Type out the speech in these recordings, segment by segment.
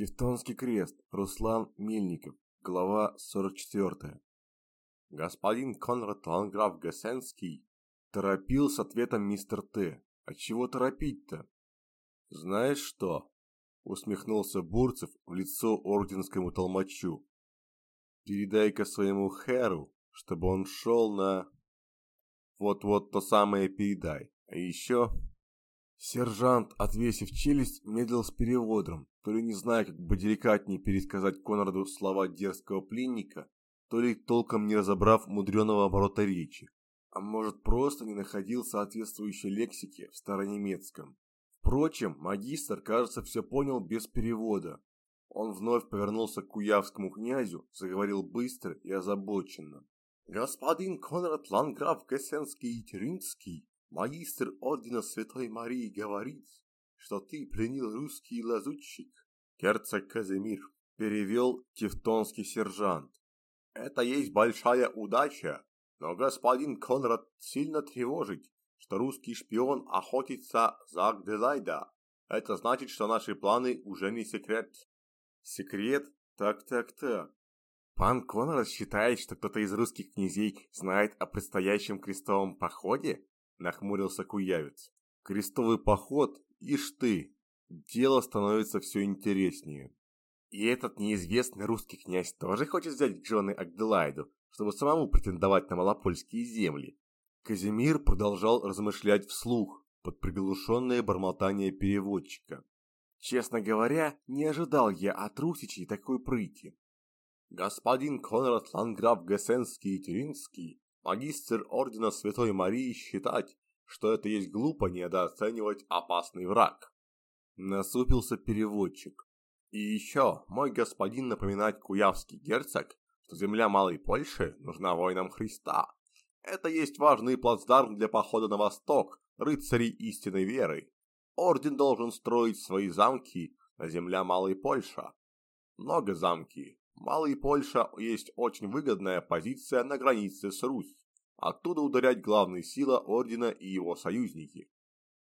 Тевтонский крест. Руслан Мельников. Глава 44. Господин Конрад Ланграф Гасенский торопил с ответом мистер Т. А чего торопить-то? Знаешь что? Усмехнулся Бурцев в лицо орденскому толмачу. Передай-ка своему Хэру, чтобы он шел на... Вот-вот то самое передай. А еще... Сержант, отвесив челюсть, медлил с переводом, то ли не зная, как бы деликатнее пересказать Конраду слова дерзкого пленника, то ли толком не разобрав мудреного оборота речи, а может просто не находил соответствующей лексики в старонемецком. Впрочем, магистр, кажется, все понял без перевода. Он вновь повернулся к куявскому князю, заговорил быстро и озабоченно. «Господин Конрад Ланграф Гессенский и Теринский Магистр Ордена Святой Марии говорит, что ты пленил русский лазутчик. Герцог Казимир перевел тевтонский сержант. Это есть большая удача, но господин Конрад сильно тревожит, что русский шпион охотится за Агделайда. Это значит, что наши планы уже не секрет. Секрет? Так-так-так. Пан Конрад считает, что кто-то из русских князей знает о предстоящем крестовом походе? нахмурился Куявец. Крестовый поход, ишь ты, дело становится все интереснее. И этот неизвестный русский князь тоже хочет взять Джона Агделайду, чтобы самому претендовать на малопольские земли. Казимир продолжал размышлять вслух под приглушенное бормотание переводчика. Честно говоря, не ожидал я от русичей такой прыти. Господин Конрад Ланграф Гессенский и Теринский магистр Ордена Святой Марии считать, что это есть глупо недооценивать опасный враг. Насупился переводчик. И еще, мой господин напоминать куявский герцог, что земля Малой Польши нужна воинам Христа. Это есть важный плацдарм для похода на восток, рыцарей истинной веры. Орден должен строить свои замки на земля Малой Польша. Много замки, Малый Польша есть очень выгодная позиция на границе с Русь. Оттуда ударять главные силы ордена и его союзники.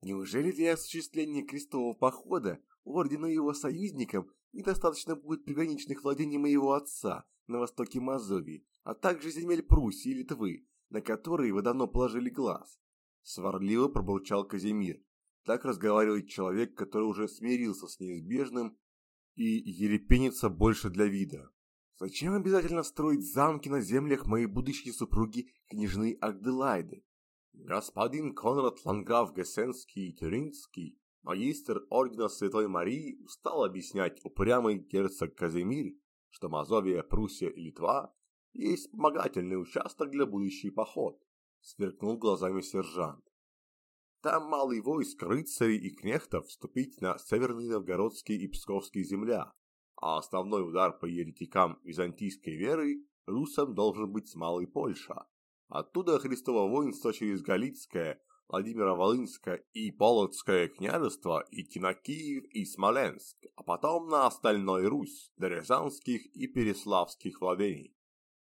Неужели для осуществления крестового похода ордену и его союзникам недостаточно будет приграничных владений моего отца на востоке Мазовии, а также земель Пруссии и Литвы, на которые вы давно положили глаз? Сварливо пробурчал Казимир. Так разговаривает человек, который уже смирился с неизбежным и ерепенится больше для вида. Зачем обязательно строить замки на землях моей будущей супруги, княжны Агделайды? Господин Конрад Ланграф Гессенский и Тюрингский, магистр Ордена Святой Марии, устал объяснять упрямый герцог Казимир, что Мазовия, Пруссия и Литва есть вспомогательный участок для будущий поход, сверкнул глазами сержант. Там малый войск рыцарей и кнехтов вступить на северные новгородские и псковские земля, а основной удар по еретикам византийской веры русам должен быть с Малой Польша. Оттуда Христово воинство через Галицкое, Владимиро-Волынское и Полоцкое княжество идти на Киев и Смоленск, а потом на остальной Русь, до Рязанских и Переславских владений.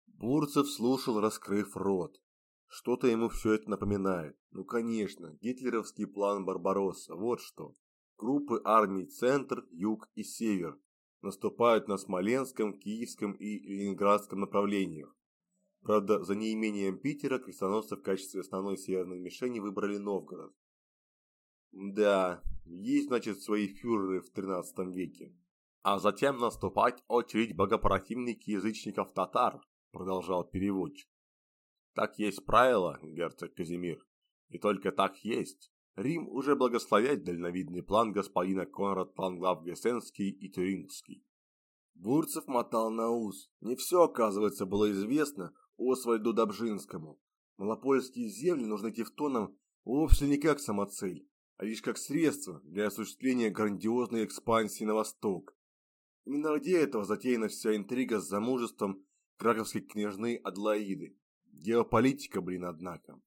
Бурцев слушал, раскрыв рот. Что-то ему все это напоминает. Ну, конечно, гитлеровский план Барбаросса, вот что. Группы армий Центр, Юг и Север наступают на Смоленском, Киевском и Ленинградском направлениях. Правда, за неимением Питера крестоносцы в качестве основной северной мишени выбрали Новгород. Да, есть, значит, свои фюреры в 13 веке. А затем наступать очередь богопротивных язычников татар, продолжал переводчик. Так есть правило, герцог Казимир, и только так есть. Рим уже благословяет дальновидный план господина Конрад Планглав Гессенский и Тюрингский. Бурцев мотал на ус. Не все, оказывается, было известно Освальду Добжинскому. Малопольские земли нужны тевтонам вовсе не как самоцель, а лишь как средство для осуществления грандиозной экспансии на восток. Именно ради этого затеяна вся интрига с замужеством краковской княжны Адлаиды. Геополитика, блин, однако.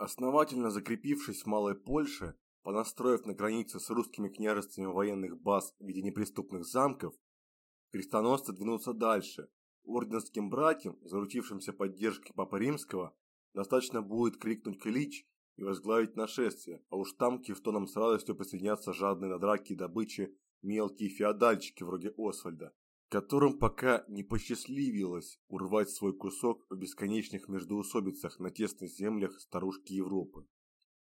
Основательно закрепившись в Малой Польше, понастроив на границе с русскими княжествами военных баз в виде неприступных замков, крестоносцы двинутся дальше. Орденским братьям, заручившимся поддержкой Папы Римского, достаточно будет крикнуть клич и возглавить нашествие, а уж там к Тевтонам с радостью присоединятся жадные на драки и добычи мелкие феодальчики вроде Освальда, которым пока не посчастливилось урвать свой кусок в бесконечных междоусобицах на тесных землях старушки Европы.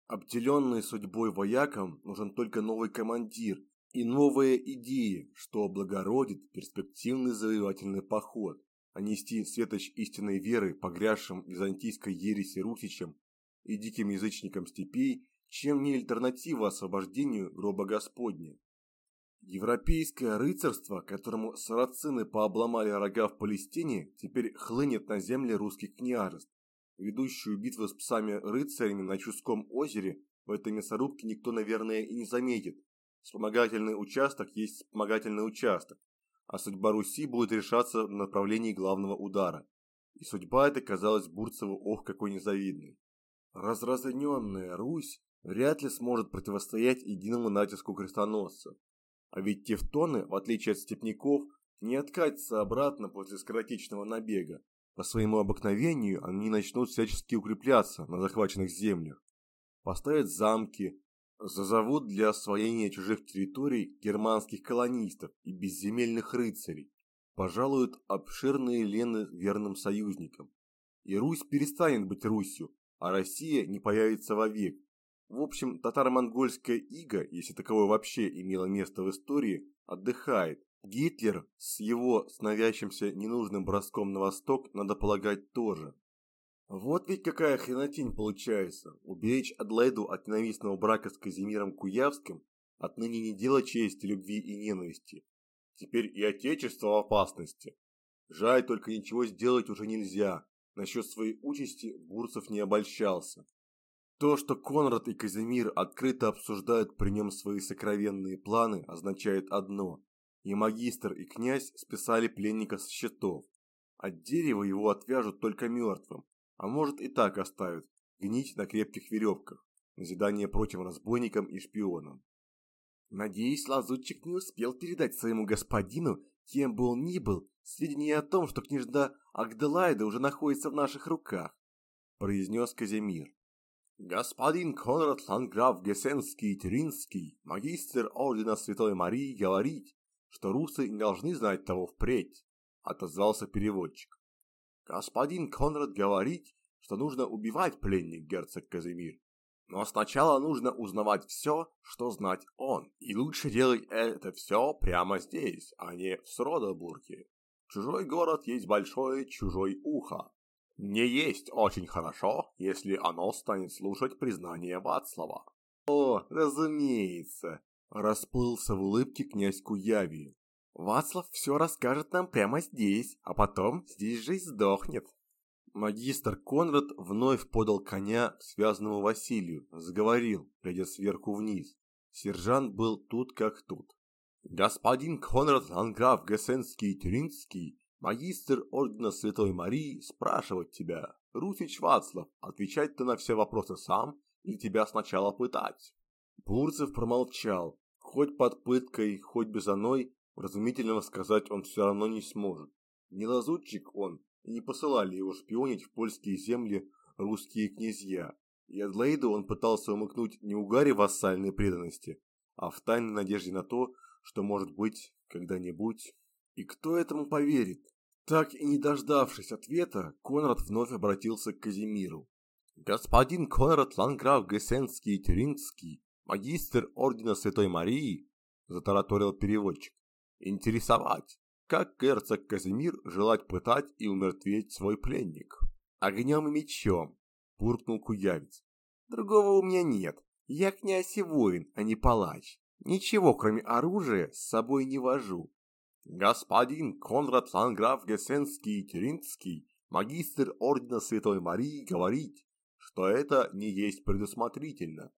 Обделенный судьбой воякам нужен только новый командир и новая идея, что облагородит перспективный завоевательный поход, а нести светоч истинной веры погрязшим византийской ереси русичам и диким язычникам степей, чем не альтернатива освобождению гроба Господня. Европейское рыцарство, которому сарацины пообломали рога в Палестине, теперь хлынет на земли русских княжеств. Ведущую битву с псами-рыцарями на Чуском озере в этой мясорубке никто, наверное, и не заметит. Вспомогательный участок есть вспомогательный участок, а судьба Руси будет решаться в направлении главного удара. И судьба эта казалась Бурцеву ох какой незавидной. Разразоненная Русь вряд ли сможет противостоять единому натиску крестоносцев. А ведь тевтоны, в отличие от степняков, не откатятся обратно после скоротечного набега. По своему обыкновению они начнут всячески укрепляться на захваченных землях. Поставят замки, зазовут для освоения чужих территорий германских колонистов и безземельных рыцарей, пожалуют обширные лены верным союзникам. И Русь перестанет быть Русью, а Россия не появится вовек, в общем, татаро-монгольская ига, если таковое вообще имело место в истории, отдыхает. Гитлер с его с навязчимся ненужным броском на восток, надо полагать, тоже. Вот ведь какая хренотень получается. Уберечь Адлайду от ненавистного брака с Казимиром Куявским отныне не дело чести, любви и ненависти. Теперь и отечество в опасности. Жаль, только ничего сделать уже нельзя. Насчет своей участи Бурцев не обольщался. То, что Конрад и Казимир открыто обсуждают при нем свои сокровенные планы, означает одно. И магистр, и князь списали пленника с счетов. От дерева его отвяжут только мертвым, а может и так оставят, гнить на крепких веревках, назидание прочим разбойникам и шпионам. Надеюсь, лазутчик не успел передать своему господину, кем бы он ни был, сведения о том, что княжда Агделайда уже находится в наших руках, произнес Казимир. Господин Конрад Ланграф Гессенский Теринский, магистр Ордена Святой Марии, говорит, что русы не должны знать того впредь, отозвался переводчик. Господин Конрад говорит, что нужно убивать пленник герцог Казимир. Но сначала нужно узнавать все, что знать он. И лучше делать это все прямо здесь, а не в Сродобурге. Чужой город есть большое чужой ухо не есть очень хорошо, если оно станет слушать признание Вацлава. О, разумеется, расплылся в улыбке князь Куяви. Вацлав все расскажет нам прямо здесь, а потом здесь же и сдохнет. Магистр Конрад вновь подал коня связанному Василию, заговорил, глядя сверху вниз. Сержант был тут как тут. Господин Конрад Ланграф Гессенский-Тюринский Магистр Ордена Святой Марии спрашивать тебя, Русич Вацлав, отвечать ты на все вопросы сам или тебя сначала пытать? Бурцев промолчал. Хоть под пыткой, хоть без оной, разумительного сказать он все равно не сможет. Не лазутчик он, и не посылали его шпионить в польские земли русские князья. И Адлейду он пытался умыкнуть не у Гарри вассальной преданности, а в тайной надежде на то, что, может быть, когда-нибудь и кто этому поверит? Так и не дождавшись ответа, Конрад вновь обратился к Казимиру. «Господин Конрад Ланграф Гессенский и Тюрингский, магистр Ордена Святой Марии», затараторил переводчик, «интересовать, как герцог Казимир желать пытать и умертветь свой пленник?» «Огнем и мечом», – буркнул Куявец. «Другого у меня нет. Я князь и воин, а не палач. Ничего, кроме оружия, с собой не вожу. Господин Конрад Ланграф Гессенский Теринский, магистр Ордена Святой Марии, говорит, что это не есть предусмотрительно.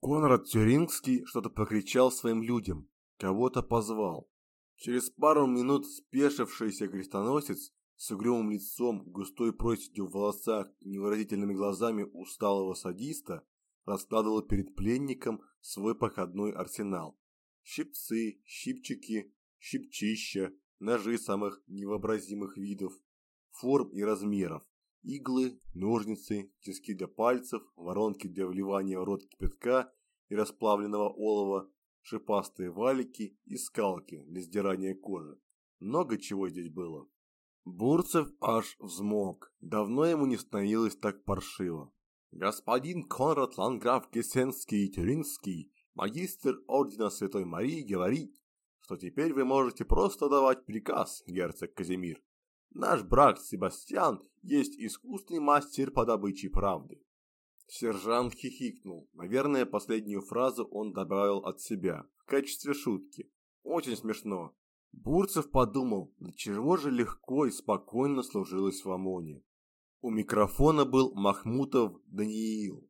Конрад Тюрингский что-то покричал своим людям, кого-то позвал. Через пару минут спешившийся крестоносец с угрюмым лицом, густой проседью в волосах и невыразительными глазами усталого садиста раскладывал перед пленником свой походной арсенал. Щипцы, щипчики, щипчища, ножи самых невообразимых видов, форм и размеров, иглы, ножницы, тиски для пальцев, воронки для вливания в рот кипятка и расплавленного олова, шипастые валики и скалки для сдирания кожи. Много чего здесь было. Бурцев аж взмок. Давно ему не становилось так паршиво. Господин Конрад Ланграф Гессенский Тюринский, магистр Ордена Святой Марии, говорит, что теперь вы можете просто давать приказ, герцог Казимир. Наш брат Себастьян есть искусный мастер по добыче правды. Сержант хихикнул. Наверное, последнюю фразу он добавил от себя, в качестве шутки. Очень смешно. Бурцев подумал, до чего же легко и спокойно служилось в ОМОНе. У микрофона был Махмутов Даниил.